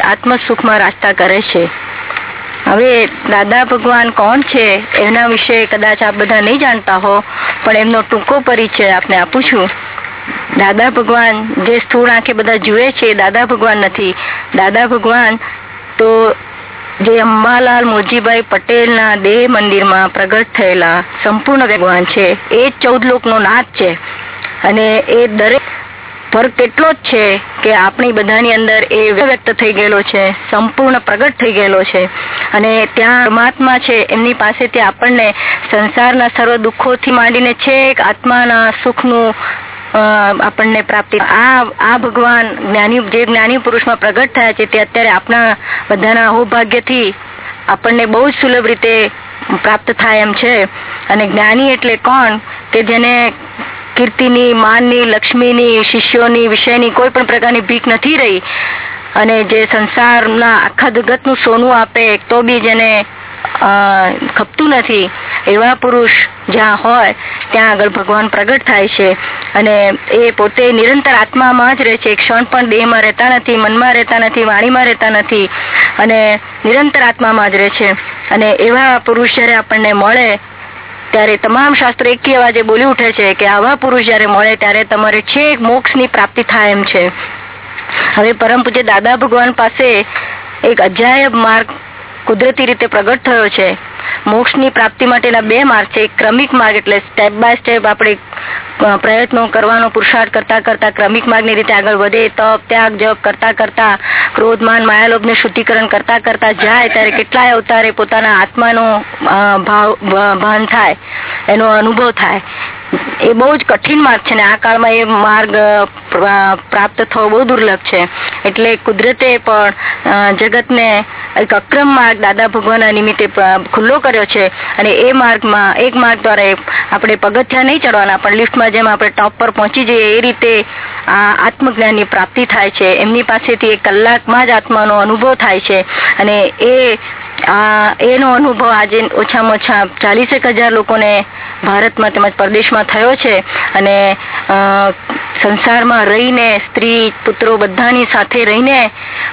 આત્મ સુખમાં કરે છે. હવે દાદા ભગવાન કોણ છે એના વિશે કદાચ આપ બધા નહીં જાણતા હો, પણ એમનો ટૂંકો પરિચય આપને આપું છું. દાદા ભગવાન જે સ્થૂળ આંખે બધા જુએ છે દાદા ભગવાન નથી. દાદા ભગવાન તો જે અંબાલાલ મોજીભાઈ પટેલના દેહ મંદિરમાં પ્રગટ થયેલા સંપૂર્ણ ભગવાન છે. એ ચૌદ લોકનો નાથ છે. અને એ દરેક ફરક એટલો જ છે કે આપણી બધાની અંદર એ વ્યક્ત થઈ ગયેલો છે, સંપૂર્ણ પ્રગટ થઈ ગયેલો છે. અને ત્યાં પરમાત્મા છે, એમની પાસેથી આપણને સંસારના સર્વ દુઃખોથી માંડીને છેક આત્માના સુખનું આપણને પ્રાપ્તિ. આ આ ભગવાન જ્ઞાની, જે જ્ઞાની પુરુષમાં પ્રગટ થયા છે, તે અત્યારે આપણા બધાના અહોભાગ્યથી આપણને બહુ જ સુલભ રીતે પ્રાપ્ત થાય એમ છે. અને જ્ઞાની એટલે કોણ? કે જેને કીર્તિની, માનની, લક્ષ્મીની, શિષ્યોની, વિષયની કોઈ પણ પ્રકારની ભીખ નથી રહી. અને જે સંસારના આખા જગતનું સોનું આપે, તો બી જેને ખપતું નથી. એવા પુરુષ જ્યાં હોય, ત્યાં આગળ ભગવાન પ્રગટ થાય છે. અને એ પોતે નિરંતર આત્મામાં જ રહે છે. ક્ષણ પણ દેહમાં રહેતા નથી, મનમાં રહેતા નથી, વાણીમાં રહેતા નથી. અને નિરંતર આત્મામાં જ રહે છે. અને એવા પુરુષ જયારે આપણને મળે ત્યારે તમામ શાસ્ત્ર એક અવાજે બોલી ઉઠે છે કે આવા પુરુષ જયારે મળે ત્યારે તમારે છેક મોક્ષની પ્રાપ્તિ થાય એમ છે. હવે પરમ પૂજ્ય દાદા ભગવાન પાસે એક અજાયબ માર્ગ કુદરતી રીતે પ્રગટ થયો છે. મોક્ષની પ્રાપ્તિ માટેના બે માર્ગ છે. ક્રમિક માર્ગ એટલે સ્ટેપ બાય સ્ટેપ આપણે પ્રયત્નો કરવાનો પુરુષાર્થ કરતા કરતા ક્રમિક માર્ગની રીતે આગળ વધે, તપ, ત્યાગ, જપ કરતા કરતા ક્રોધમાન, માયાલોભને શુદ્ધિકરણ કરતા કરતા જાય, ત્યારે કેટલાય અવતારે પોતાના આત્માનો ભાવ ભાન થાય, એનો અનુભવ થાય. એ બહુ જ કઠિન માર્ગ છે ને આ કાળમાં એ માર્ગ પ્રાપ્ત થવો બહુ દુર્લભ છે. એટલે કુદરતે પણ જગતને એક અક્રમ માર્ગ દાદા ભગવાનના નિમિત્તે ખુલ્લો કર્યો છે અને એ માર્ગમાં, એક માર્ગ દ્વારા આપણે પગથિયા નહીં ચડવાના, પણ લિફ્ટમાં જેમ આપણે ટોપ પર પહોંચી જઈએ, એ રીતે આ આત્મજ્ઞાનની પ્રાપ્તિ થાય છે. એમની પાસેથી એક કલાકમાં જ આત્માનો અનુભવ થાય છે અને એ એનો અનુભવ આજે ઓછામાં ઓછા ચાલીસેક હજાર લોકોને ભારતમાં તેમજ પરદેશમાં થયો છે અને સંસારમાં રહીને, સ્ત્રી, પુત્રો બધાની સાથે રહીને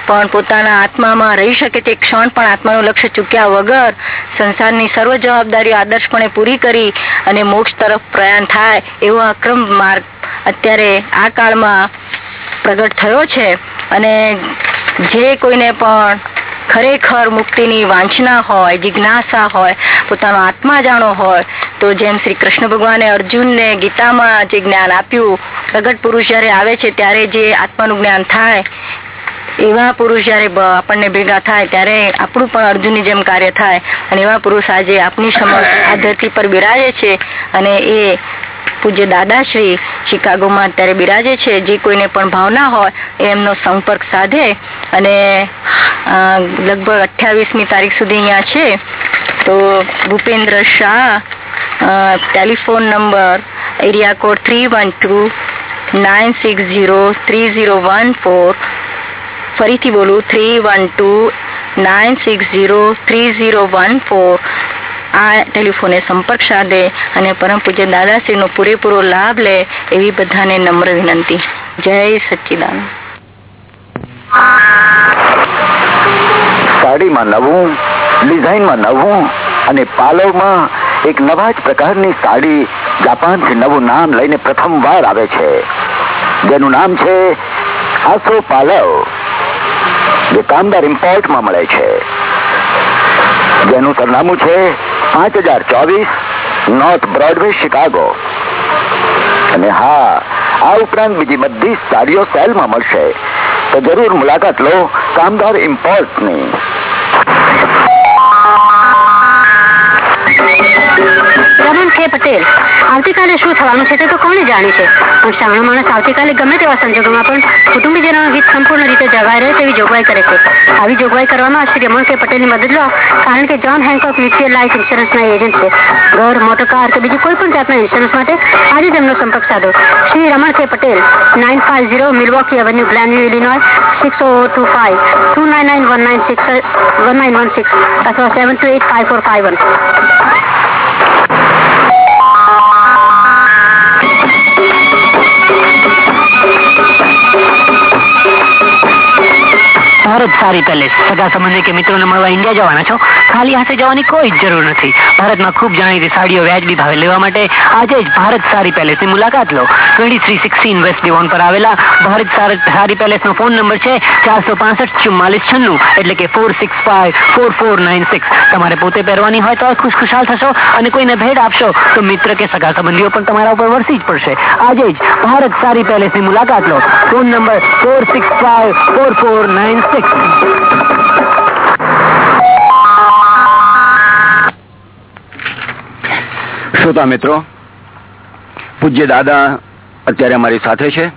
પણ પોતાના આત્મામાં રહી શકે તે ક્ષણ પણ આત્માનું લક્ષ્ય ચૂક્યા વગર સંસારની સર્વ જવાબદારીઓ આદર્શપણે પૂરી કરી અને મોક્ષ તરફ પ્રયાણ થાય એવો અક્રમ માર્ગ અત્યારે આ કાળમાં પ્રગટ થયો છે. અને જે કોઈને પણ ખરેખર મુક્તિની વાંચના હોય, જિજ્ઞાસા હોય, પોતાનો આત્મા જાણો હોય, તો જેમ શ્રી કૃષ્ણ ભગવાને અર્જુનને ગીતામાં જે જ્ઞાન આપ્યું, પ્રગટ પુરુષ જયારે આવે છે ત્યારે જે આત્માનું જ્ઞાન થાય, એવા પુરુષ જયારે આપણને ભેગા થાય, ત્યારે આપણું પણ અર્જુનની જેમ કાર્ય થાય, અને એવા પુરુષ આજે આપની સમક્ષ આ ધરતી પર બિરાજે છે, અને એ પૂજ્ય દાદાશ્રી શિકાગોમાં અત્યારે બિરાજે છે. જે કોઈને પણ ભાવના હોય, એમનો સંપર્ક સાધે અને લગભગ અઠ્યાવીસમી તારીખ સુધી અહીંયા છે. તો Bhupendra Shah telephone number area code three one two nine six zero three zero one four. ફરીથી બોલું, three one two nine six zero three zero one four. આ ટેલિફોને સંપર્ક સાધે અને પરમ પૂજ્ય દાદાશ્રીનો પૂરેપૂરો લાભ લે એવી બધાને નમ્ર વિનંતી. જય સચ્ચિદાન સાડીમાં નવું, ડિઝાઇનમાં નવું અને પાલવમાં એક નવા જ પ્રકારની સાડી જાપાનથી નવું નામ લઈને પ્રથમવાર આવે છે. જેનું નામ છે આસો પાલવ, જે કામદાર ઇમ્પોર્ટમાં મળે છે. જેનું સરનામું છે પાંચ હજાર ચોવીસ નોર્થ બ્રોડવે શિકાગો અને હા, આ ઉપરાંત બીજી બધી સાડીઓ સેલમાં મળશે. તો જરૂર મુલાકાત લો, કામદાર ઇમ્પોર્ટની રમણ કે પટેલ? આવતીકાલે શું થવાનું છે તે તો કોને જાણે છે? પણ શાણો માણસ આવતીકાલે ગમે તેવા સંજોગોમાં પણ કુટુંબીજનોનું હિત સંપૂર્ણ રીતે જળવાઈ રહે તેવી જોગવાઈ કરે છે. આવી જોગવાઈ કરવામાં શ્રી રમણ કે પટેલની મદદ લો, કારણ કે જોન હેન્કોક મ્યુચ્યુઅલ લાઈફ ઇન્સ્યોરન્સના એજન્ટ છે. ઘર, મોટર, કાર કે બીજી કોઈ પણ જાતના ઇન્સ્યોરન્સ માટે આજે તેમનો સંપર્ક સાધો. Shri Raman K Patel, nine five zero Milwaukee avenue Glenview Illinois six O two five, two nine nine one nine six, one nine one six, અથવા seven two eight five four five one. Bharat sari palace સગા સંબંધી કે મિત્રોને મળવા India જવાના છો? ખાલી હાથે જવાની કોઈ જરૂર નથી. ભારતમાં ખૂબ જાણીતી સાડીઓ વ્યાજબી ભાવે લેવા માટે આજે જ ભારત સારી પેલેસની મુલાકાત લો. Twenty three sixteen west Devon પર આવેલા ભારત સારી પેલેસનો ફોન નંબર છે ચારસો પાસઠ ચુમ્માલીસ છન્નું, એટલે કે four six five four four nine six તમારે પોતે પહેરવાની હોય તો ખુશખુશાલ થશો અને કોઈને ભેટ આપશો તો મિત્ર કે સગા સંબંધીઓ પણ તમારા ઉપર વરસી જ પડશે. આજે જ ભારત સારી પેલેસની મુલાકાત લો. Phone number four six five four four nine six શ્રોતા મિત્રો, પૂજ્ય દાદા અત્યારે અમારી સાથે છે.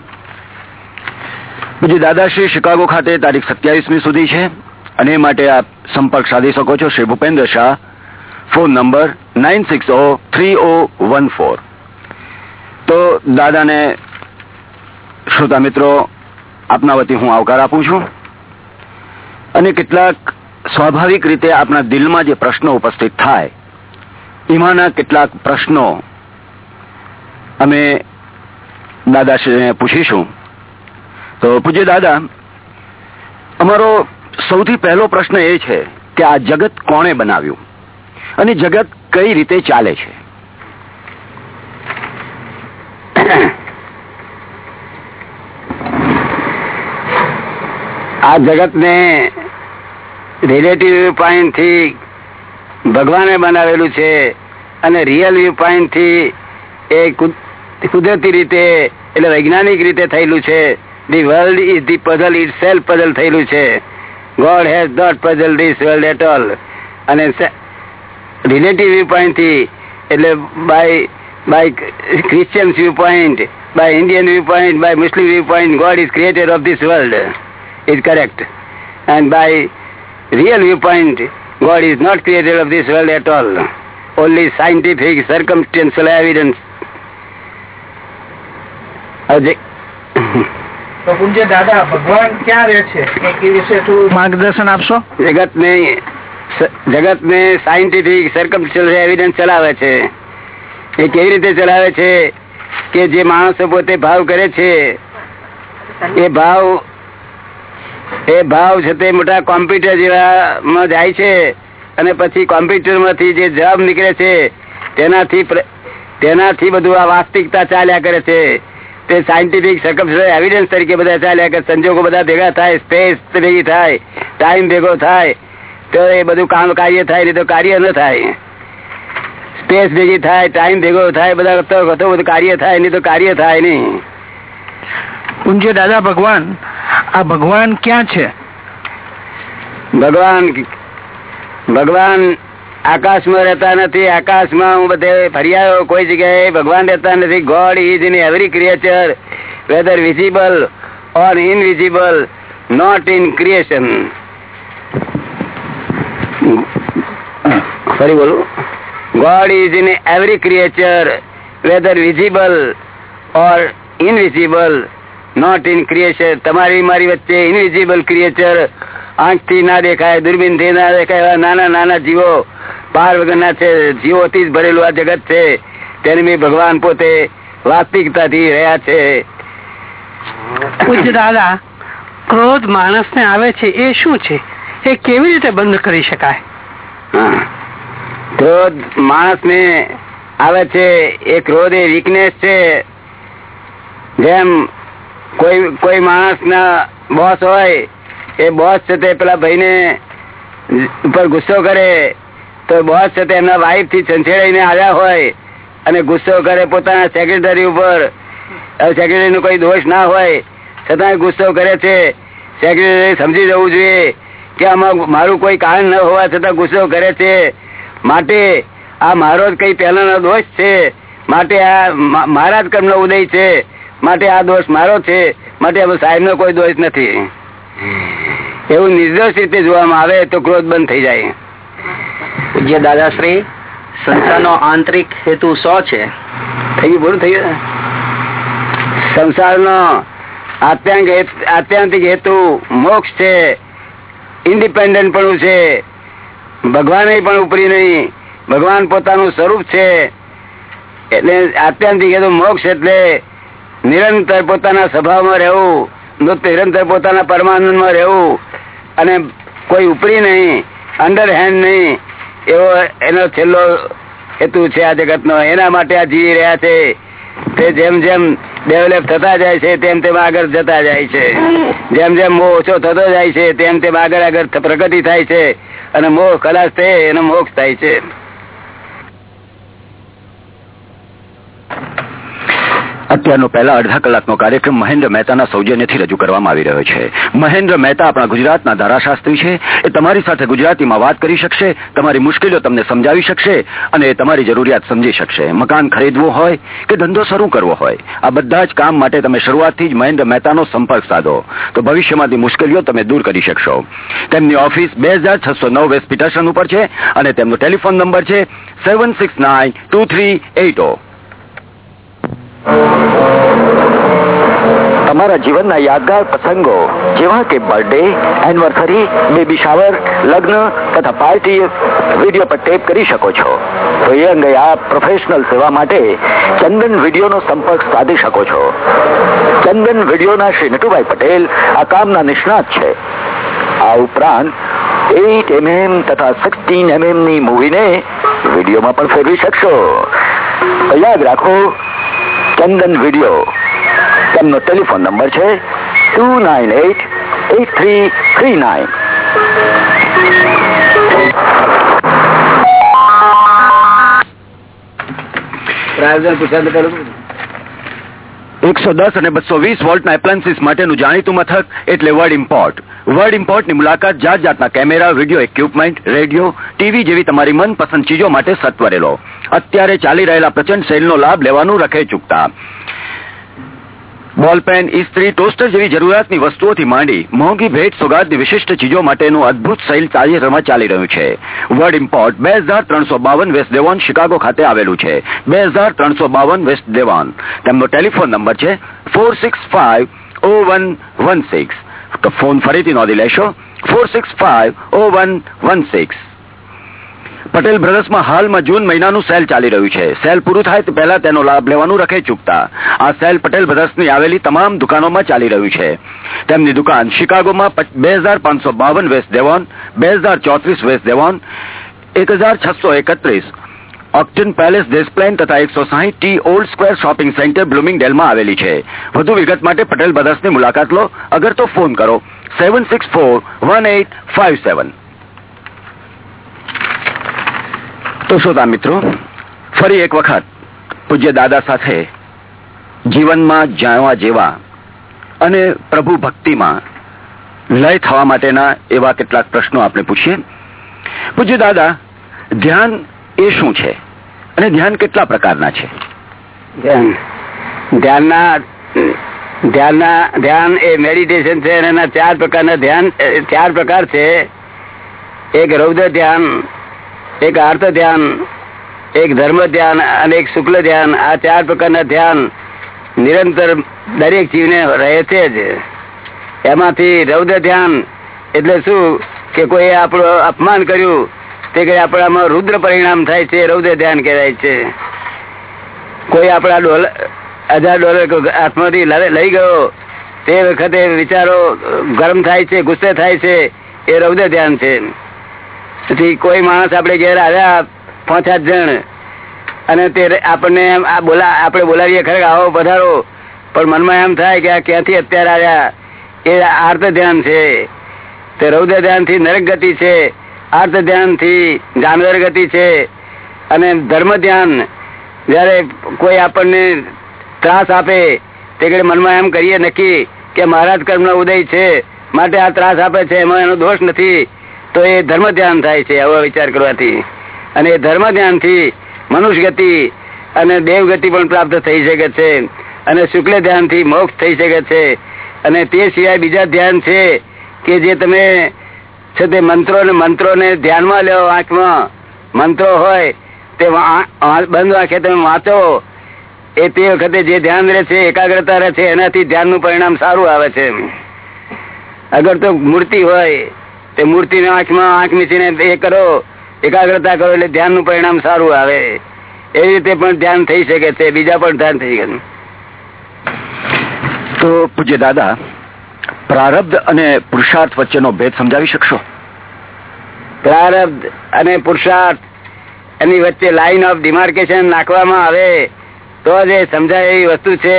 પૂજ્ય દાદા શ્રી શિકાગો ખાતે તારીખ સત્યાવીસમી સુધી છે અને માટે આપ સંપર્ક સાધી શકો છો Shri Bhupendra Shah, phone number nine six O three O one four. તો દાદાને, શ્રોતા મિત્રો, આપના વતી હું આવકાર આપું છું. અને કેટલાક સ્વાભાવિક રીતે આપણા દિલમાં જે પ્રશ્નો ઉપસ્થિત થાય, એમાંના કેટલાક પ્રશ્નો અમે દાદાશ્રીને પૂછીશું. તો પૂજ્ય દાદા, અમારો સૌથી પહેલો પ્રશ્ન એ છે કે આ જગત કોણે બનાવ્યું અને જગત કઈ રીતે ચાલે છે? આ જગતને રિલેટિવ વ્યૂ પોઈન્ટથી ભગવાને બનાવેલું છે અને રિયલ વ્યૂ પોઈન્ટથી એ કુદ- કુદરતી રીતે, એટલે વૈજ્ઞાનિક રીતે થયેલું છે. The world is the puzzle itself puzzle થયેલું છે. God has not puzzle this world at all અને રિલેટિવ વ્યૂ પોઈન્ટથી, એટલે by by Christians view point by Indian view point by Muslim view point God is creator of this world is correct and by real viewpoint, God is not creator of this world at all. Only scientific, circumstantial evidence. તો પૂજ્ય દાદા ભગવાન ક્યાં રહે છે? એ વિશે થોડું માર્ગદર્શન આપશો? જગત ને જગત ને સાયન્ટિફિક સર્કમસ્ટન્શિયલ એવિડન્સ ચલાવે છે. એ કેવી રીતે ચલાવે છે? કે જે માણસો પોતે ભાવ કરે છે એ ભાવ એ ભાવ છે તે મોટા કોમ્પ્યુટર જેવા જાય છે. અને પછી કોમ્પ્યુટરમાંથી જે જવાબ નીકળે છે, તેનાથી તેનાથી બધું આ વાસ્તવિકતા ચાલ્યા કરે છે. તે સાયન્ટિફિક એવિડન્સ તરીકે બધા ચાલ્યા કરે સંજોગો બધા ભેગા થાય સ્પેસ ભેગી થાય ટાઈમ ભેગો થાય. તો એ બધું કામ કાર્ય થાય, નહીં તો કાર્ય ન થાય. સ્પેસ ભેગી થાય ટાઈમ ભેગો થાય, બધા તો તો બધું કાર્ય થાય, નહીં તો કાર્ય થાય નહીં. પૂજ્ય દાદા ભગવાન આ ભગવાન ક્યાં છે? ભગવાન ભગવાન આકાશમાં રહેતા નથી. આકાશમાં હું બધે ફરી આવ્યો કોઈ જગ્યાએ ભગવાન રહેતા નથી. God is in every creature whether visible or invisible not in creation ફરી બોલું. God is in every creature whether visible or invisible not in creation તમારી મારી વચ્ચે ઇનવિઝિબલ ક્રિએચર આંખથી ના દેખાય દૂરબીનથી ના દેખાય નાના નાના જીવો. પાર વગરના છે. જીવોથી જ ભરેલું આ જગત છે. તેની મેં ભગવાન પોતે વાસ્તવિકતાથી રહ્યા છે. પૂજ્ય દાદા ક્રોધ માણસને આવે છે એ શું છે? એ કેવી રીતે બંધ કરી શકાય. ક્રોધ માણસ ને આવે છે. એ ક્રોધ એ વીકનેસ છે. જેમ કોઈ કોઈ માણસ ના બોસ હોય, એ બોસ છે તે પેલા ભાઈ ને ઉપર ગુસ્સો કરે, તો બોસ છે તે એમના વાઈફથી છંછેડાઈને આવ્યા હોય, અને ગુસ્સો કરે પોતાના સેક્રેટરી ઉપર. સેક્રેટરી નો કોઈ દોષ ના હોય, છતાં ગુસ્સો કરે છે. સેક્રેટરી સમજી જવું જોઈએ કે આમાં મારું કોઈ કારણ ન હોવા છતાં ગુસ્સો કરે છે. માટે આ મારો જ કઈ પહેલાનો દોષ છે. માટે આ મારા જ કર્મનો ઉદય છે. માટે આ દોષ મારો છે. માટે સાહેબ નો કોઈ દોષ નથી. એવું નિર્દોષ રીતે જોવામાં આવે તો ક્રોધ બંધ થઈ જાય. પૂજ્ય દાદાશ્રી સંસ્થાનો આંતરિક હેતુ સો છે? થઈ ગયું થઈ ગયું. સંસારનો આત્યંતિક હેતુ મોક્ષ છે. ઇન્ડિપેન્ડન્ટ પણ છે. ભગવાન પણ ઉપરી નહીં. ભગવાન પોતાનું સ્વરૂપ છે. એટલે આત્યંતિક હેતુ મોક્ષ એટલે નિરંતર પોતાના સ્વભાવમાં રહેવું નિરંતર પોતાના પરમાનંદમાં રહેવું અને કોઈ ઉપરી નહીં અંડર હેન્ડ નહીં, એવો એનો છેલ્લો હેતુ છે આ જગતનો. એના માટે આ જીવી રહ્યા છે. તે જેમ જેમ ડેવલપ થતા જાય છે, તેમ તેમ આગળ જતા જાય છે. જેમ જેમ મોહ ઓછો થતો જાય છે, તેમ તેમ આગળ આગળ પ્રગતિ થાય છે અને મોહ ખલાસ થાય એનો મોક્ષ થાય છે. અત્યારનો પહેલા અડધા કલાકનો કાર્યક્રમ મહેન્દ્ર મહેતાના સૌજન્યથી રજૂ કરવામાં આવી રહ્યો છે. મહેન્દ્ર મહેતા આપણા ગુજરાતના ધારાશાસ્ત્રી છે. એ તમારી સાથે ગુજરાતીમાં વાત કરી શકશે, તમારી મુશ્કેલીઓ તમને સમજાવી શકશે અને એ તમારી જરૂરિયાત સમજી શકશે. મકાન ખરીદવું હોય કે ધંધો શરૂ કરવો હોય, આ બધા જ કામ માટે તમે શરૂઆતથી જ મહેન્દ્ર મહેતાનો સંપર્ક સાધો. તો ભવિષ્યમાંથી મુશ્કેલીઓ તમે દૂર કરી શકશો. તેમની ઓફિસ બે હજાર છસો નવ વેસ્ટ પીટરસન ઉપર છે અને તેમનો ટેલિફોન નંબર છે seven six nine two three eight O. તમારા જીવનના યાદગાર પ્રસંગો, જેવા કે બર્થડે એનિવર્સરી બેબી શાવર લગ્ન તથા પાર્ટી વીડિયો પર ટેપ કરી શકો છો. તો એ અંગે આ પ્રોફેશનલ સેવા માટે ચંદન વિડીયોનો સંપર્ક સાધી શકો છો. ચંદન વિડીયોના શ્રી નટુભાઈ પટેલ આ કામના નિષ્ણાત છે. આ ઉપરાંત એઇટ એમએમ તથા સિક્સટીન એમએમની મૂવીને વિડીયોમાં પણ ફેરવી શકશો. યાદ રાખો ચંદન વીડિયો તેમનો ટેલિફોન નંબર છે two nine eight eight three three nine એકસો દસ અને બસો વીસ વોલ્ટના એપ્લાયન્સીસ માટેનું જાણીતું મથક એટલે વર્ડ ઇમ્પોર્ટ વર્ડ ઇમ્પોર્ટની મુલાકાત જાત જાતના camera video equipment radio TV જેવી તમારી મનપસંદ ચીજો માટે સત્વરે લો અત્યારે ચાલી રહેલા પ્રચંડ સેલનો લાભ લેવાનું રખે ચૂકતા. બોલપેન ઇસ્ત્રી, ટોસ્ટર જેવી જરૂરિયાતની વસ્તુઓથી માંડી મોંઘી ભેટ સોગાદની વિશિષ્ટ ચીજો માટેનું અદભુત સેલ તાજેતરમાં ચાલી રહ્યું છે. વર્ડ ઇમ્પોર્ટ, બે હજાર ત્રણસો બાવન વેસ્ટ દેવાન શિકાગો ખાતે આવેલું છે. બે હજાર ત્રણસો બાવન વેસ્ટ દેવાન. તેમનો ટેલિફોન નંબર છે four six five O one one six. તો ફોન ફરીથી નોંધી લેશો. Four six five O one one six. Patel બ્રધર્સમાં હાલમાં જૂન મહિનાનું સેલ ચાલી રહ્યું છે. સેલ પૂરું થાય તે પહેલા તેનો લાભ લેવાનું રખે ચૂકતા. આ સેલ પટેલ બ્રદર્સની આવેલી તમામ દુકાનોમાં ચાલી રહ્યું છે. તેમની દુકાન શિકાગોમાં બે હજાર પાંચસો બાવન વેસ્ટ દેવોન, બે હજાર ચોત્રીસ વેસ્ટ દેવોન, એક હજાર છસો એકત્રીસ ઓક્ટન પેલેસ ડિસ્પ્લેન તથા એકસો સાહીઠ T old square shopping center બ્લુમિંગડેલમાં આવેલી છે. વધુ વિગત માટે પટેલ બ્રધર્સની મુલાકાત લો. અગર તો ફોન કરો. Seven six four one eight five seven. તો શ્રોતા મિત્રો? ફરી એક વખત પૂજ્ય દાદા સાથે જીવનમાં જાણવા જેવા અને પ્રભુ ભક્તિમાં લય થવા માટેના એવા કેટલાક પ્રશ્નો આપણે પૂછીએ. પૂજ્ય દાદા, ધ્યાન એ શું છે? અને ધ્યાન કેટલા પ્રકારના છે? ધ્યાન. ધ્યાનના ધ્યાનના, ધ્યાન એ મેડિટેશન છે અને એના ચાર પ્રકારના ધ્યાન ચાર પ્રકાર છે. એક રૌદ્ર ધ્યાન એક આર્થ ધ્યાન, એક ધર્મ ધ્યાન અને એક શુક્લ ધ્યાન. આ ચાર પ્રકારના ધ્યાન નિરંતર દરેક જીવને રહે છે જ. એમાંથી રૌદ્ર ધ્યાન એટલે શું? કે કોઈ આપણું અપમાન કર્યું, તે કઈ આપણામાં રુદ્ર પરિણામ થાય છે, રૌદ્ર ધ્યાન કહેવાય છે. કોઈ આપણા ડોલર હજાર ડોલર હાથમાંથી લઈ ગયો, તે વખતે વિચારો ગરમ થાય છે, ગુસ્સે થાય છે, એ રૌદ્ર ધ્યાન છે. પછી કોઈ માણસ આપણે ઘેર આવ્યા પાંચ સાત જણ અને તે આપણને બોલા આપણે બોલાવીએ ખરે આવો પધારો. પણ મનમાં એમ થાય કે આ ક્યાંથી અત્યારે આવ્યા? એ આર્ત ધ્યાન છે. તે રૌદ્ર ધ્યાનથી નરક ગતિ છે. આર્ત ધ્યાનથી જાનવર ગતિ છે. અને ધર્મ ધ્યાન, જયારે કોઈ આપણને ત્રાસ આપે, તે મનમાં એમ કરીએ નક્કી કે મહારાજ કર્મનો ઉદય છે. માટે આ ત્રાસ આપે છે, એમાં એનો દોષ નથી. તો એ ધર્મ ધ્યાન થાય છે આવો વિચાર કરવાથી. અને એ ધર્મ ધ્યાનથી મનુષ્ય ગતિ અને દેવ ગતિ પણ પ્રાપ્ત થઈ શકે છે. અને શુક્લ ધ્યાનથી મોક્ષ થઈ શકે છે. અને તે સિવાય બીજા ધ્યાન છે કે જે તમે છે તે મંત્રો ને મંત્રો ને ધ્યાનમાં લો આંખમાં. મંત્રો હોય તે બંધ આંખે તમે વાંચો. એ તે વખતે જે ધ્યાન રહે છે, એકાગ્રતા રહે છે, એનાથી ધ્યાનનું પરિણામ સારું આવે છે. અગર તો મૂર્તિ હોય તે મૂર્તિ આંખમાં આંખ મીચીને એ કરો એકાગ્રતા કરો એટલે ધ્યાનનું પરિણામ સારું આવે. એવી રીતે પણ ધ્યાન થઈ શકે છે બીજા પણ ધ્યાન થઈ શકે તો પૂજ્ય દાદા પ્રારબ્ધ અને પુરુષાર્થ વચ્ચેનો ભેદ સમજાવી શકશો? પ્રારબ્ધ અને પુરુષાર્થ એની વચ્ચે લાઈન ઓફ ડિમાર્કેશન નાખવામાં આવે તો જ સમજાય એવી વસ્તુ છે.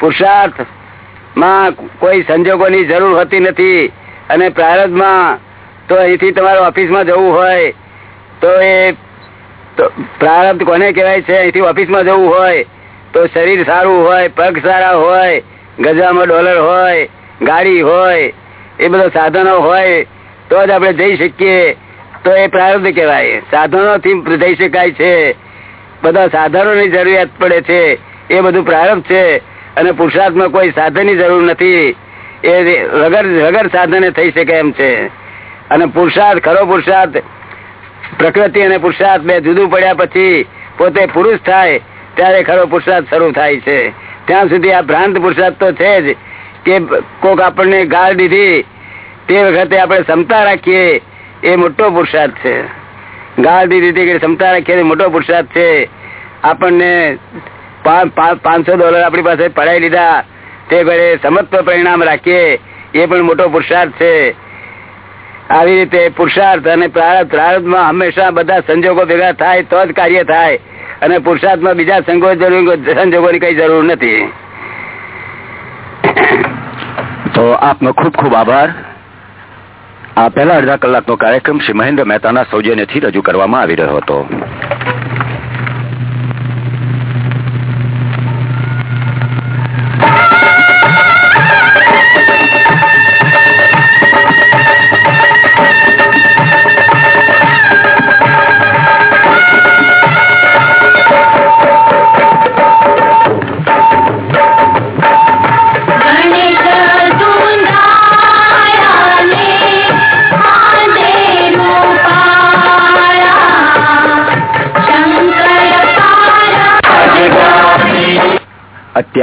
પુરુષાર્થમાં કોઈ સંજોગોની જરૂર હોતી નથી અને પ્રારબ્ધમાં તો અહીંથી તમારે ઓફિસમાં જવું હોય, તો એ પ્રારબ્ધ કોને કહેવાય છે? અહીંથી ઓફિસમાં જવું હોય, તો શરીર સારું હોય, પગ સારા હોય, ગજામાં ડોલર હોય, ગાડી હોય, એ બધા સાધનો હોય, તો જ આપણે જઈ શકીએ. તો એ પ્રારબ્ધ કહેવાય. સાધનોથી જઈ શકાય છે. બધા સાધનોની જરૂરિયાત પડે છે. એ બધું પ્રારબ્ધ છે. અને પુરુષાર્થમાં કોઈ સાધનની જરૂર નથી. એ વગર વગર સાધને થઈ શકે એમ છે. અને પુરુષાર્થ, ખરો પુરુષાર્થ. પ્રકૃતિ અને પુરુષાર્થ બે જુદું પડ્યા પછી પોતે પુરુષ થાય, ત્યારે ખરો પુરુષાર્થ શરૂ થાય છે. ત્યાં સુધી આ ભ્રાંત પુરુષાર્થ તો છે જ કે કોક આપણને ગાળ દીધી, તે વખતે આપણે ક્ષમતા રાખીએ, એ મોટો પુરુષાર્થ છે. ગાળ દીધી કે ક્ષમતા રાખીએ મોટો પુરુષાર્થ છે. આપણને પાંચસો ડોલર આપણી પાસે પડાવી લીધા તે ઘરે સમત્વ પરિણામ રાખીએ, એ પણ મોટો પુરુષાર્થ છે. આવી રીતે પુરુષાર્થ અને પ્રાર્થમાં હંમેશા બધા સંજોગો ભેગા થાય તો જ કાર્ય થાય. અને પુરુષાર્થમાં બીજા સંજોગોની કઈ જરૂર નથી. તો આપનો ખૂબ ખૂબ આભાર. આ પહેલા અડધા કલાકનો કાર્યક્રમ શ્રી મહેન્દ્ર મહેતાના સૌજન્યથી રજૂ કરવામાં આવી રહ્યો હતો.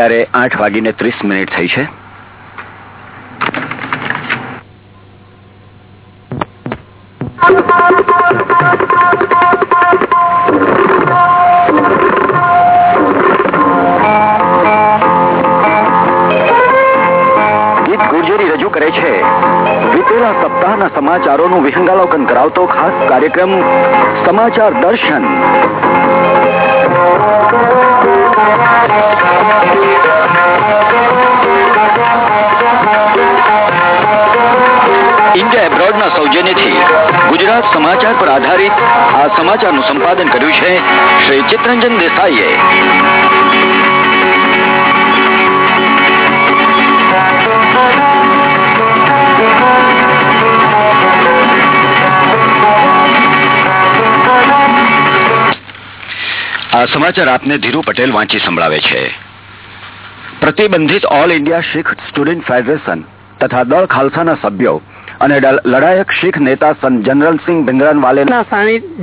અત્યારે આઠ વાગીને ત્રીસ મિનિટ થઈ છે. સમાચારોનું વિહંગાલોકન કરાવતો ખાસ કાર્યક્રમ સમાચાર દર્શન. ઇન્ડિયા એબ્રોડના સૌજન્યથી ગુજરાત સમાચાર પર આધારિત આ સમાચારનું સંપાદન કર્યું છે શ્રી ચિત્તરંજન દેસાઈએ. આ સમાચાર આપને ધીરુ પટેલ વાંચી સંભળાવે છે. પ્રતિબંધિત all India Sikh student federation તથા દળ ખાલસાના સભ્યો અને લડાયક શીખ નેતા સંત જનરલસિંહ ભિંદરનવાલે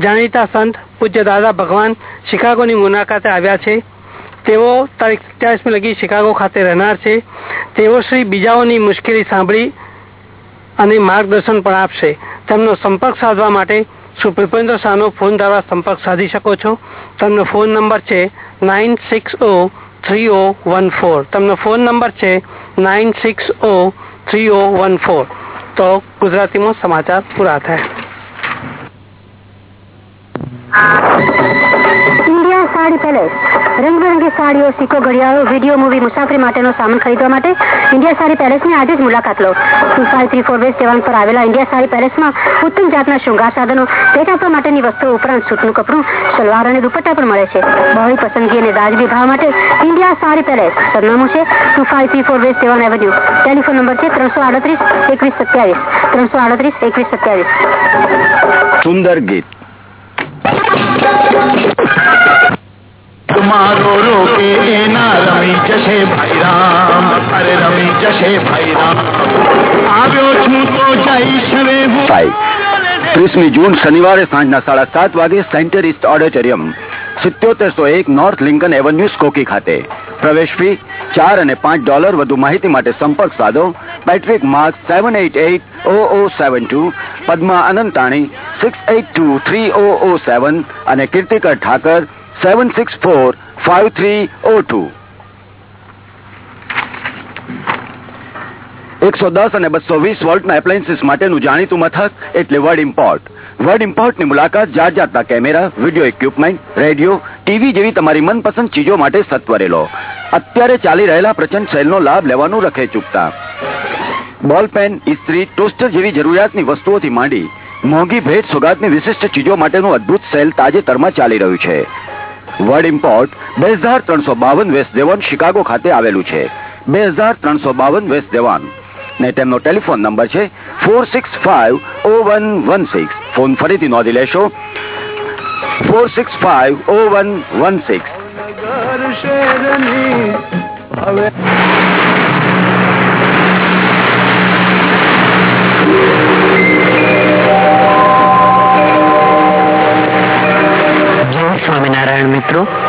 જાણીતા સંત પૂજ્ય દાદા ભગવાન શિકાગોની મુલાકાતે આવ્યા છે. તેઓ તારીખ સત્યાવીસમી લગી શિકાગો ખાતે રહેનાર છે. તેઓ શ્રી બીજાઓની મુશ્કેલી સાંભળી અને માર્ગદર્શન પણ આપશે. તેમનો સંપર્ક સાધવા માટે શ્રી ભૂપેન્દ્ર શાહનો ફોન દ્વારા સંપર્ક સાધી શકો છો. તેમનો ફોન નંબર છે nine six O three O one four. તેમનો ફોન નંબર છે nine six O three O one four. તો ગુજરાતીમાં સમાચાર પૂરા થાય. India sari palace. રંગબેરંગી સાડીઓ, સિક્કો, ઘડિયાળો વીડિયો મૂવી મુસાફરી માટેનો સામાન ખરીદવા માટે ઇન્ડિયા સાડી પેલેસની આજે જ મુલાકાત લો. Two five three four west પર આવેલા ઇન્ડિયા સાડી પેલેસમાં ઉત્તમ જાતના શૃંગાર સાધનો, ભેટ આપવા માટેની વસ્તુઓ ઉપરાંત સૂટનું કપડું, સલવાર અને દુપટ્ટા પણ મળે છે. બહોળી પસંદગી અને વાજબી ભાવ માટે ઇન્ડિયા સાડી પેલેસ સરનામું છે two five three four west seven avenue telephone number છે ત્રણસો આડત્રીસ એકવીસ સત્યાવીસ. ત્રણસો આડત્રીસ એકવીસ સત્યાવીસ. સુંદર ગીત. તમારો રોકે એના રમી જશે ભાઈ અરે રમી જશે ભાઈ આવ્યો છું તો જઈશ રે હું ત્રીસમી જૂન શનિવારે સાંજના સાડા સાત વાગે સેન્ટર ઇસ્ટ ઓડિટોરિયમ, સિત્યોતેરસો એક નોર્થ લિંકન એવન્યુ સ્કોકી ખાતે. પ્રવેશ ફી, ચાર અને પાંચ ડોલર વધુ માહિતી માટે સંપર્ક સાધો. Patrick Mark seven eight eight O O seven two, Padma Anantani six eight two three O O seven અને Kirtikar Thakar seven six four five three O two એકસો દસ અને બસો વીસ વોલ્ટના એપ્લાયન્સીસ માટેનું જાણીતું મથક, એટલે વર્ડ ઇમ્પોર્ટ વર્ડ ઇમ્પોર્ટની મુલાકાત જાત જાતના camera video equipment radio TV જેવી તમારી મનપસંદ ચીજો માટે સત્વરે લો અત્યારે ચાલી રહેલા પ્રચંડ સેલનો લાભ લેવાનું રખે ચૂકતા. બોલ પેન ઇસ્ત્રી ટોસ્ટર જેવી જરૂરિયાતની વસ્તુઓથી માંડી. મોંઘી ભેટ સોગાદની વિશિષ્ટ ચીજો માટેનું અદ્ભુત સેલ તાજેતરમાં ચાલી રહ્યું છે. વર્ડ ઇમ્પોર્ટ બે હજાર ત્રણસો બાવન વેસ્ટ દેવાન શિકાગો ખાતે આવેલું છે. બે હજાર ત્રણસો બાવન વેસ્ટ દેવાન ને તેમનો ટેલિફોન નંબર છે four six five O one one six phone ફરીથી નોંધી લેશો. Four six five O one one six હવે સ્વામિનારાયણ મિત્રો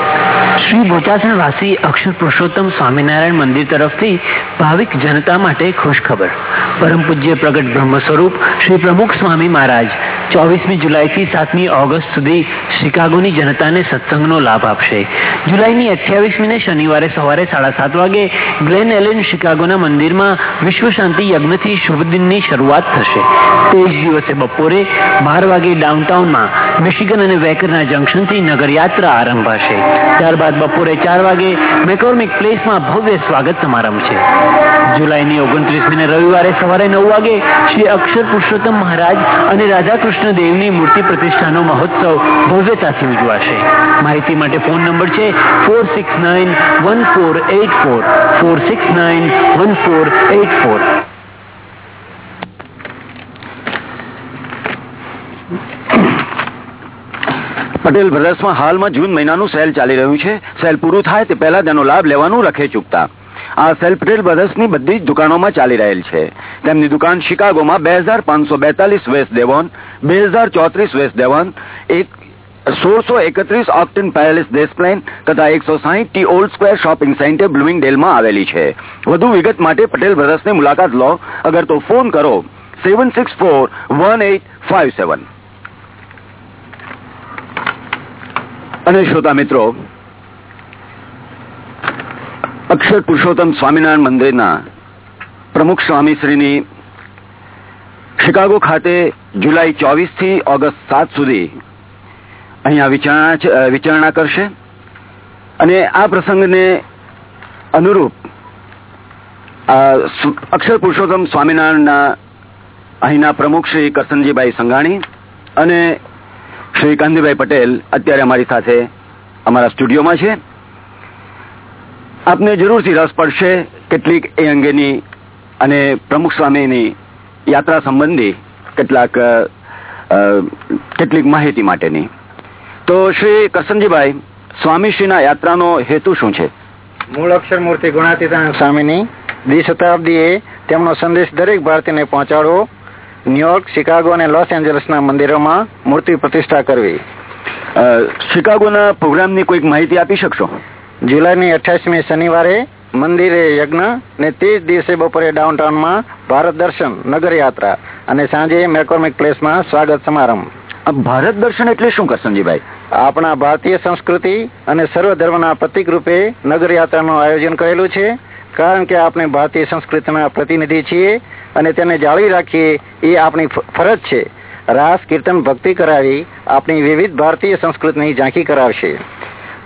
શ્રી બોચાસણ વાસી અક્ષર પુરુષોત્તમ સ્વામિનારાયણ મંદિર તરફથી ભાવિક જનતા માટે ખુશખબર પરમ પૂજ્ય પ્રગટ બ્રહ્મ સ્વરૂપ શ્રી પ્રમુખ સ્વામી મહારાજ ચોવીસમી જુલાઈથી સાતમી ઓગસ્ટ સુધી શિકાગોની જનતાને સત્સંગનો લાભ આપશે. જુલાઈની અઠ્યાવીસમીને શનિવારે સવારે સાડા સાત વાગે ગ્લેન એલેન શિકાગોના મંદિરમાં વિશ્વ શાંતિ યજ્ઞથી શુભ દિનની શરૂઆત થશે. તે જ દિવસે બપોરે બાર વાગે ડાઉનટાઉનમાં મિશિગન અને વેકરના જંકશનથી નગરયાત્રા આરંભાશે. ત્યારબાદ બપોરે ચાર વાગે મેકોર્મિક પ્લેસમાં ભવ્ય સ્વાગત સમારંભ છે. જુલાઈની ઓગણત્રીસમીને રવિવારે સવારે નવ વાગે શ્રી અક્ષર પુરુષોત્તમ મહારાજ અને રાધાકૃષ્ણ દેવની મૂર્તિ પ્રતિષ્ઠાનો મહોત્સવ ભવ્યતાથી ઉજવાશે. માહિતી માટે ફોન નંબર છે four six nine one four eight four. Four six nine one four eight four. Patel બ્રધર્સમાં હાલમાં જૂન મહિનાનું સેલ ચાલી રહ્યું છે. સેલ પૂરું થાય તે પહેલા તેનો લાભ લેવાનું રખે ચૂકતા. આ સેલ પટેલ બ્રધર્સની બધી જ દુકાનોમાં ચાલી રહેલ છે. તેમની દુકાન શિકાગોમાં બે હજાર પાંચસો બેતાલીસ વેસ્ટ દેવોન, બે હજાર ચોત્રીસ વેસ્ટ દેવોન, એક સોળસો એકત્રીસ ઓક્ટન પેલેસ ડેસ્પ્લેન તથા એકસો સાહીઠ T old square shopping center બ્લુમિંગડેલમાં આવેલી છે. વધુ વિગત માટે પટેલ બ્રધર્સની મુલાકાત લો. અગર તો ફોન કરો, seven six four one eight five seven. અને શ્રોતા મિત્રો, અક્ષર પુરુષોત્તમ સ્વામિનારાયણ મંદિરના પ્રમુખ સ્વામીશ્રીની શિકાગો ખાતે જુલાઈ ચોવીસથી ઓગસ્ટ સાત સુધી અહીંયા વિચારણા કરશે. અને આ પ્રસંગને અનુરૂપ અક્ષર પુરુષોત્તમ સ્વામિનારાયણના અહીંના પ્રમુખ શ્રી કરસનજીભાઈ સંઘાણી અને શ્રી કાંતિભાઈ પટેલ અત્યારે અમારી સાથે અમારા સ્ટુડિયોમાં છે. આપને જરૂરથી રસ પડશે કેટલીક એ અંગેની અને પ્રમુખ સ્વામીની યાત્રા સંબંધી કેટલાક કેટલીક માહિતી માટેની. તો શ્રી કરસનજીભાઈ, સ્વામીશ્રીના યાત્રાનો હેતુ શું છે? મૂળ અક્ષર મૂર્તિ ગુણાતીતાનંદ સ્વામીની દ્વિશતાબ્દીએ તેમનો સંદેશ દરેક ભારતીયને પહોંચાડવો ન્યુયોર્ક શિકાગો અને લોસ એન્જલસના મંદિરોમાં મૂર્તિ પ્રતિષ્ઠા કરવી. શિકાગોના પ્રોગ્રામની કોઈક માહિતી આપી શકશો? જુલાઈની અઠ્યાસમી શનિવારે મંદિરે યજ્ઞ ને તે જ દિવસે બપોરે ડાઉનટાઉનમાં ભારત દર્શન નગર યાત્રા અને સાંજે મેકોમિક પ્લેસમાં સ્વાગત સમારંભ. ભારત દર્શન એટલે શું કરશનજીભાઈ આપણા ભારતીય સંસ્કૃતિ અને સર્વ ધર્મના પ્રતિક રૂપે નગર યાત્રાનું આયોજન કરેલું છે. કારણ કે આપણે ભારતીય સંસ્કૃતિના પ્રતિનિધિ છીએ અને તેને જાળવી રાખીએ એ આપણી ફરજ છે. રાસ કીર્તન ભક્તિ કરાવી આપણી વિવિધ ભારતીય સંસ્કૃતિની ઝાંખી કરાવશે.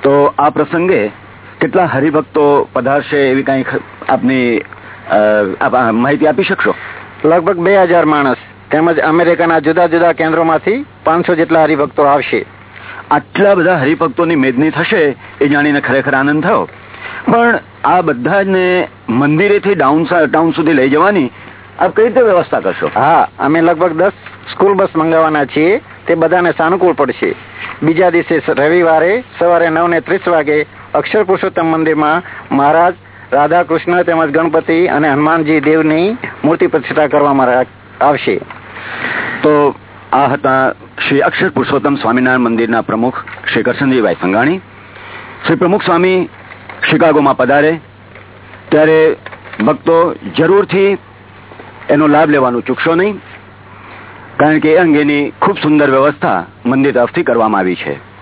તો આ પ્રસંગે કેટલા હરિભક્તો પધારશે એવી કઈ આપની માહિતી આપી શકશો? લગભગ બે હજાર માણસ તેમજ અમેરિકાના જુદા જુદા કેન્દ્રોમાંથી પાંચસો જેટલા હરિભક્તો આવશે. આટલા બધા હરિભક્તોની મેદની થશે એ જાણીને ખરેખર આનંદ થયો. પણ આ બધા જ મંદિરેથી ડાઉન ટાઉન સુધી લઈ જવાની આપ કઈ રીતે વ્યવસ્થા કરશો? હા અમે લગભગ દસ સ્કૂલ બસ મંગાવવાના છીએ. તે બધાને સાનુકૂળ પડશે. બીજા દિવસે રવિવારે સવારે નવ ને ત્રીસ વાગે અક્ષર પુરુષોત્તમ મંદિરમાં મહારાજ રાધા કૃષ્ણ તેમજ ગણપતિ અને હનુમાનજી દેવની મૂર્તિ પ્રતિષ્ઠા કરવામાં આવશે. તો આ હતા શ્રી અક્ષર પુરુષોત્તમ સ્વામિનારાયણ મંદિરના પ્રમુખ શ્રી કરશનજીભાઈ સંઘાણી. શ્રી પ્રમુખ સ્વામી શિકાગોમાં પધારે. ત્યારે ભક્તો જરૂરથી એનો લાભ લેવાનું ચૂકશો નહીં. કારણ કે એ અંગેની ખૂબ સુંદર વ્યવસ્થા મંદિર તરફથી કરવામાં આવી છે.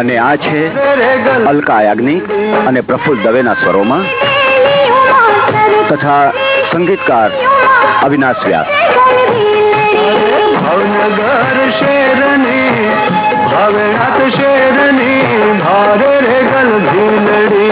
અને આ છે અલકા યાજ્ઞિક અને પ્રફુલ્લ દવેના સ્વરોમાં તથા સંગીતકાર અવિનાશ વ્યાસ. ભાવનગર શેરની ભવેણાત શેરની ભારે રે ગલ ભીલડી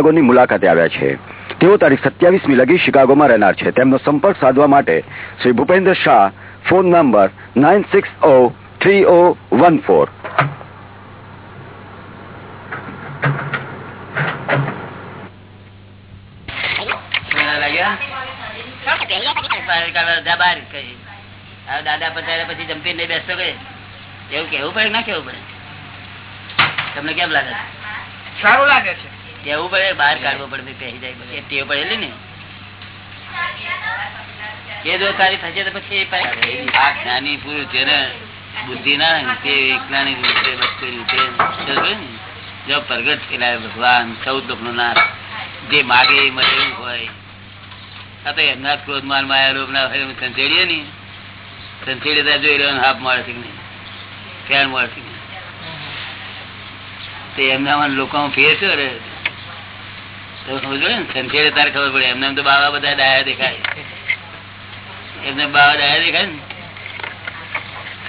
શિકાગોની મુલાકાતે આવ્યા છે. તેઓ તારીખ સત્યાવીસમી લગી શિકાગોમાં રહેનાર છે. તેમનો સંપર્ક સાધવા માટે Shri Bhupendra Shah, phone number nine six O three O one four. દાદા પધારે પછી જમ્પી નહીં બેસતો કે એવું કેવું પડે ના કેવું પડે તમને કેમ લાગે સારું લાગે છે. કેવું પડે બહાર કાઢવું પડે પહેરી જાય પછી ટેવ પડેલી ને. એ જો તારી થશે તો પછી આ જ્ઞાની પુરુષ જેને બુદ્ધિ ના તે એકલાની રીતે વસ્તુ રીતે જો પ્રગટ થયેલા ભગવાન ચૌદ લોક નો નાથ જે માગે એ મળે એવું હોય. આ તો એમના જ ક્રોધ માન માયા રોગ ના હોય સંચેડીએ ને સંચેડી ત્યાં જોઈ રહ્યો હાફ મળે છે કે નહીં. ફેર મળે છે તે એમનામાં લોકો ફેર છે સમજો તારે ખબર પડે એમને એમ તો બાવા બધા ડાયા દેખાય. એમને બાવા ડાયા દેખાય ને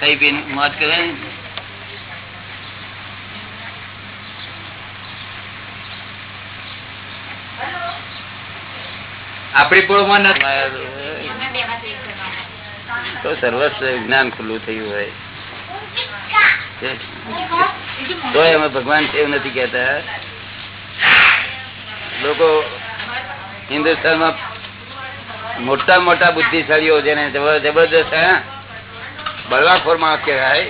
કઈ પીને મોત કરે ને. આપણી પોળમાં નથી. તો સર્વસ્વ જ્ઞાન ખુલ્લું થયું હોય. તો એમાં ભગવાન છે એવું નથી કેતા લોકો હિન્દુસ્તાનમાં મોટા મોટા બુદ્ધિશાળીઓ જેને જબર- જબરદસ્ત હે, બળવાખોર માણસ કહેવાય.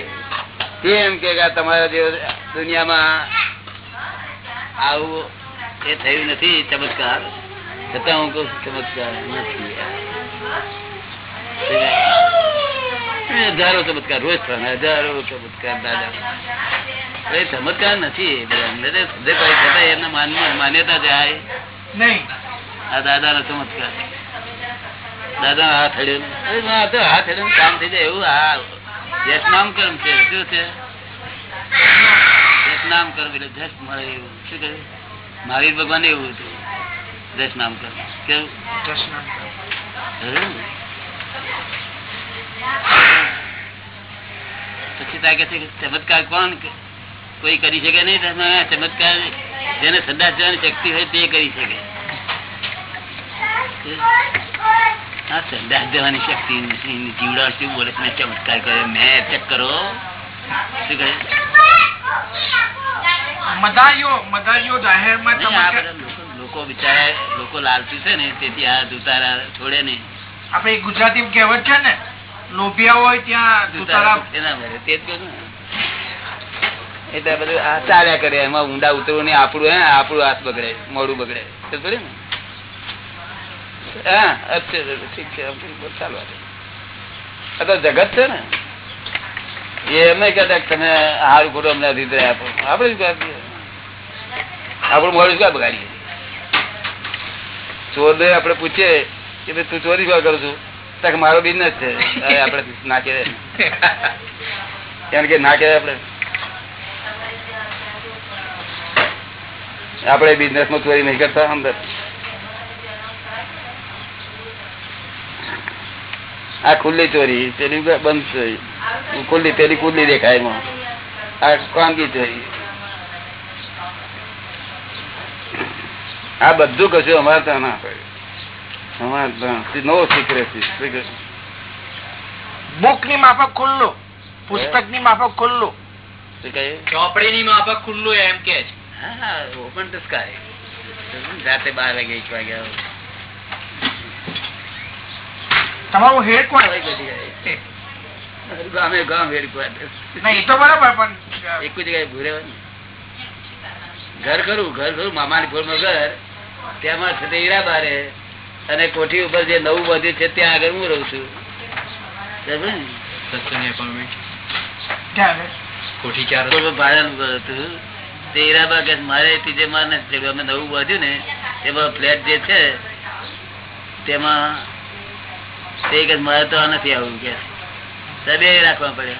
તે એમ કે આ તમારા જે દુનિયામાં આવું એ થયું નથી ચમત્કાર. છતાં હું કહું છું ચમત્કાર નથી. હજારો ચમત્કાર રોજ થવાના હજારો ચમત્કાર દાદા. એ ચમત્કાર નથી એમના માન્યતા જાય. નહીં. આ દાદા નો ચમત્કાર. દાદા હાથ હડ્યો તો હાથ હડ્યો કામ થઈ જાય એવું. આ યશ નામ કર્મ છે? શું છે? યશ નામ કર્મ એટલે જશ મળે એવું. શું કહ્યું મહાવીર ભગવાન એવું હતું. જશ નામ કર્મ કેવું. પછી તા કે છે ચમત્કાર કોણ કે- કોઈ કરી શકે નહીં ચમત્કાર જેને સંદાસ જવાની શક્તિ હોય તે કરી શકે આ સંદાસ જવાની શક્તિ જીવડા શું બોલે? ચમત્કાર કર્યો મેં ચેક કરો શું કહે લોકો- વિચારે બિચારા લોકો લાલચુ છે ને તેથી આ દુતારા છોડે નહીં આપડે ગુજરાતી કહેવત છે ને લોભિયા હોય ત્યાં દુતારા એના. તે જ. એટલે બધું આ ચાલ્યા કરે એમાં ઊંડા ઉતરવું નહીં આપણું હે આપણું હાથ બગડે મોડું બગડે. ને? હા અચ્છા ઠીક છે આમ કરી બોલ, ચાલવા દે. આ તો જગત છે ને? એ એમ કહેતા તમે હારું ખોટું અમને અભિપ્રાય આપો. આપણે શું આપણું મોડું શું બગાડીએ? ચોર ને આપણે પૂછીએ કે ભાઈ તું ચોરી શું કરું છું? તો મારો બિઝનેસ છે. અરે આપણે ના કહેવાય કારણ કે ના કહેવાય આપણે. આપણે બિઝનેસમાં ચોરી નહીં કરતા અંદર. આ ખુલ્લી ચોરી પેલી બંધ ચોરી. ખુલ્લી પેલી ખુલ્લી દેખાય એમાં. આ ખાનગી ચોરી. આ બધું કશું અમારે ત્યાં ના હોય અમારે ત્યાં નો સિક્રેસી બુકની માફક ખુલ્લું. પુસ્તકની માફક ખુલ્લું. ચોપડી ની માફક ખુલ્લું એમ કે છે. હા ઓપન ટુ સ્કાય રાતે બાર વાગે એક વાગે તમારું હેડ કોણ ગામે ગામ હેડક્વાર્ટર નહીં તો બરાબર પણ એક જગ્યાએ ભૂરે ઘર ખરું ઘર ખરું મામાની ફોરમાં ઘર તેમાં છે તે હીરાબા અને કોઠી ઉપર જે નવું બધું છે ત્યાં આગળ હું રહું છું? કોઠી ચાર ભાડા નું ઘર હતું. તે હીરાબા કે મારે ત્રીજે માર નથી અમે નવું બાંધ્યું ને એમાં ફ્લેટ જે છે તેમાં તે કે મારે તો આ નથી આવું કે સબે રાખવા પડે.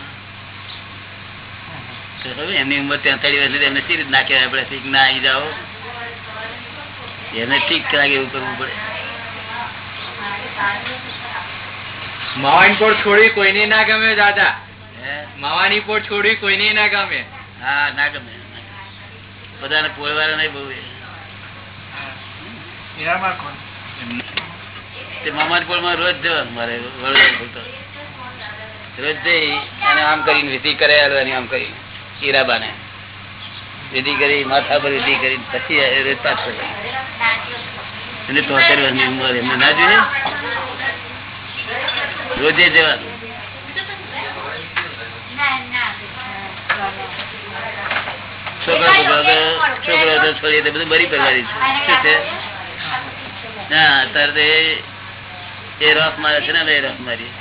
એમની ઉંમર થડી વર્ષ એમને સી રીત ના કહેવાય પડે ઠીક ના અહીં જાઓ. એને ઠીક લાગે એવું કરવું પડે. માવાની પોળ છોડી કોઈને ના ગમે દાદા? માવાની પોળ છોડી કોઈને ના ગમે. હા ના ગમે. બધાને પોળવાળા નહીં બહુ તે મામાની પોળમાં રોજ જવાનું મારે રોજ જઈ અને આમ કરીને વિધિ કરે હાલવાની આમ કરી. હીરાબાને. વિધિ કરી માથા પર વિધિ કરી પછી રોજ પાછો એને તોતેર વર્ષની ઉંમર એમને ના જોઈએ રોજે જવાનું. છોકરા છોકરા છોકરા તો છોડીએ બધું બરી પરવારી છે. છે? હા અત્યારે એ- એ રફ મારે છે ને એ રફ મારી.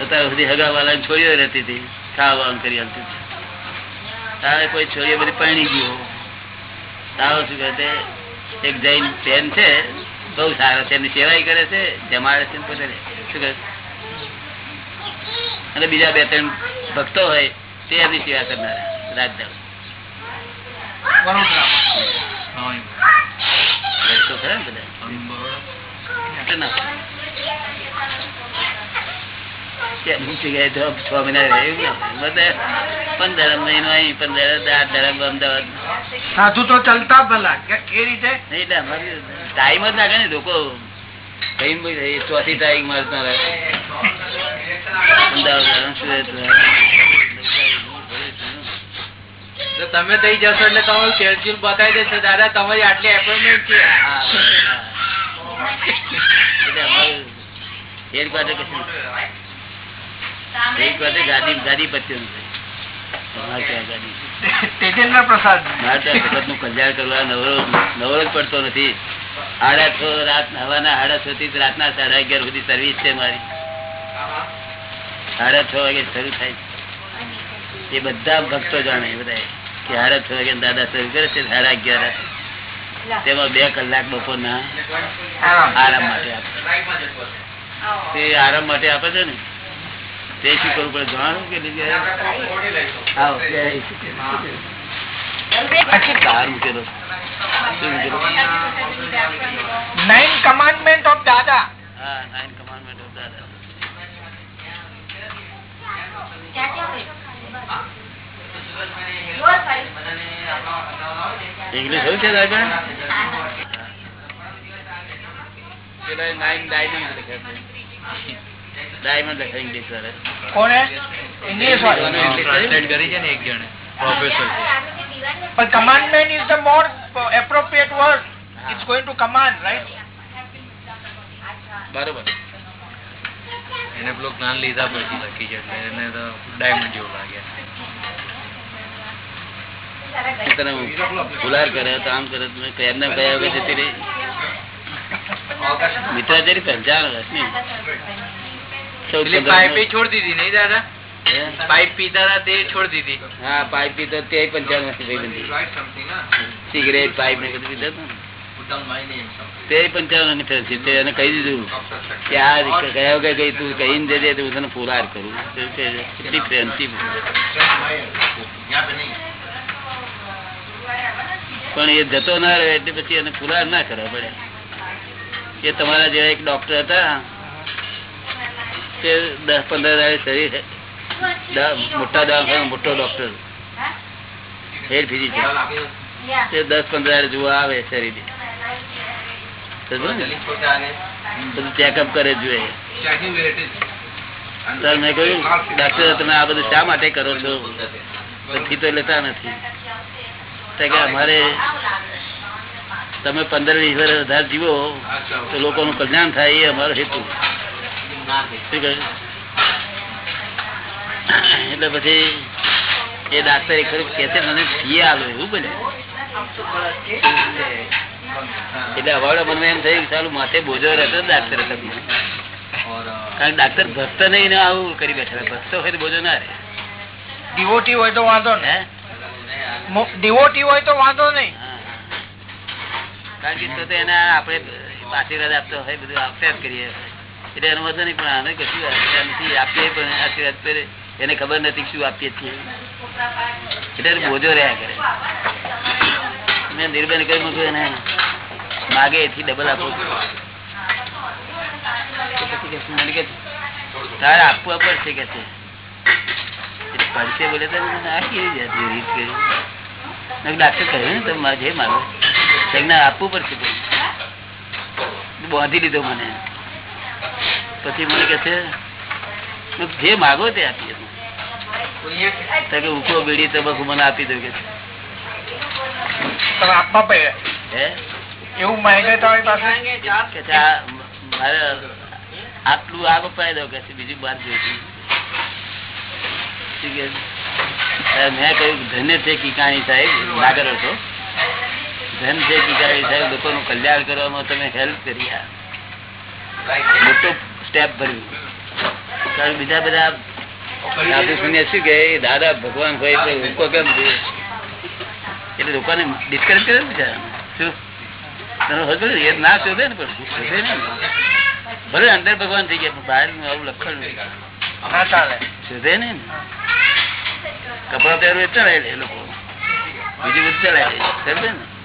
અત્યાર સુધી હગા વાલા છોડીઓ રહેતી હતી. ખાવા કરી આવતી હતી. તારે કોઈ છોડીઓ બધી પરણી ગયો તારો શું કહે એક જૈન બેન છે બહુ સારો છે એમની સેવાય કરે છે જમાડે છે પોતે. શું કરે અને બીજા બે ત્રણ ભક્તો હોય તે એમની સેવા કરનારા ભક્તો? ખરા બધા? તો છ મહિના રહે એવું ના. પંદર મહિનો અહીં પંદર આઠ ધરમ અમદાવાદ. સાધુ તો ચાલતા ભલા. કે કે રીતે? નહીં ટાઈમ જ નાખે ને. લોકો કઈ ચોથી તારીખ મારતા તમે થઈ જશો એટલે તમારું શેડ્યુલ બતાવી દેશે. દાદા તમારી આટલી એપોઇન્ટમેન્ટ છે. હા, હા. એટલે અમારું હેડક્વાર્ટર કશું ગાદી ગાદી પત્યું અમારે ત્યાં ગાદી. છે. તેજેન્દ્ર પ્રસાદ. મારે તો આ જગતનું કલ્યાણ કરવા નવરો નવરો જ પડતો નથી. સાડા છ રાત હવાના સાડા છ થી રાતના સાડા અગિયાર સુધી સર્વિસ છે મારી. સાડા છ વાગે શરૂ થાય એ બધા ભક્તો જાણે બધા કે સાડા છ વાગે દાદા શરૂ કરે છે સાડા અગિયાર તેમાં બે કલાક બપોરના આરામ. માટે આપે. તે આરામ માટે આપે છે ને? તે શું કરવું પડે? જાણો કે નાઇન કમાન્ડમેન્ટ ઓફ દાદા હા નાઇન કમાન્ડમેન્ટ ઓફ દાદા ઇંગ્લિશ હોય છે દાદા? નાઇન ડાયમંડ લખે છે. ડાયમંડ લખે ઇંગ્લિશ વાળા. કોને? ઇંગ્લિશ વાળો. ટ્રાન્સલેટ કરી છે ને એક જણે. પ્રોફેસર પણ commandment is the more appropriate word it's going to command right બરોબર. એને પેલું જ્ઞાન લીધા પછી લખી છે એટલે એને તો ડાયમંડ જેવું લાગે. તને ફુલાર કરે તો આમ કરે એમને કયા જતી રહી. પંચાવન વર્ષની ચૌદ પેલી પંદર પાઇપે છોડી દીધી નહીં દાદા? પાઇપ પીતા તે છોડી દીધી. હા પાઇપ પીતો તે પંચાવન વર્ષની થઈ બધી સિગરેટ પાઇપ ને બધું પીધા તે પંચાવનની ફેરથી તે એને કહી દીધું કે આ રીતે વગર ગઈ તું કહીને દેજે તો હું તને ફુલાર કરું. કેટલી પ્રેમથી પણ એ જતો ના રહ્યો એટલે પછી એને ફુલાર ના કરવા પડે. એ તમારા જેવા એક ડોક્ટર હતા. તે દસ પંદર હજાર શરીર મોટા દવાખાના મોટો ડોક્ટર હેડ ફિઝિશિયન. તે દસ પંદર હજાર જોવા આવે શરીર. બધું ચેકઅપ કરે જોઈએ. સર મેં કહ્યું ડોક્ટર તમે આ બધું શા માટે કરો છો? પછી તો લેતા નથી. કે અમારે તમે પંદર વીસ વર્ષ વધારે જીવો તો લોકોનું કલ્યાણ થાય એ અમારો હેતુ? એટલે પછી એ ડાક્ટર એક કે છે મને ફી આલો એવું બને એટલે અવાડો મને એમ થયું ચાલુ માથે બોજો રહેતો ડાક્ટર કારણ ડાક્ટર ભક્ત નહીં આવું કરી બેઠા ભક્ત હોય તો બોજો ના રહે. ડિવોટી હોય તો વાંધો ને ડિવોટી હોય તો વાંધો નહીં. કારણ કે તો તો એના આપણે આશીર્વાદ આપતો હોય બધું આપતા જ કરીએ. એટલે એનો વધુ નહીં, પણ આને કશું નથી, આપીએ પણ આશીર્વાદ કરે એને ખબર નથી શું આપીએ છીએ. એટલે બોજો રહ્યા કરે. મેં નિર્બેન કહી મૂક્યું એને માગે એથી ડબલ આપો. તારે આપવા પડશે કે છે? પડશે બોલે તો આ કેવી રીત કરી. ડાક્ટર કહ્યું ને, તમે જે માગો આપવું પડશે બાંધી લીધો મને. પછી મને કે છે જે માગો તે આપીએ કે ઉકો બીડી તબકુ મને આપી દઉં કે આપવા પડે. એવું માંગે તમારી પાસે? કે મારે આટલું આગ અપાઈ દો. કે બીજું બાર જોઈતું. કે મેં કહ્યું ધન્ય છે કિકાણી સાહેબ ના હતો ધન છે કિકાણી સાહેબ લોકોનું કલ્યાણ કરવામાં તમે હેલ્પ કરી આ. મોટો સ્ટેપ ભર્યું. કારણ બીજા બધા આપણે સુનિયા શું કે દાદા ભગવાન હોય તો કેમ એટલે લોકોને ડિસ્કરેજ કરે ને. શું? ખબર એ ના શોધે ને પણ. શોધે ને. ભલે અંદર ભગવાન થઈ ગયા પણ બહાર આવું લખણ. શોધે ને. કપડા પહેરવું એટલે ચડાય લે એ લોકો. બીજું બધું ચડાય લે. સમજે ને?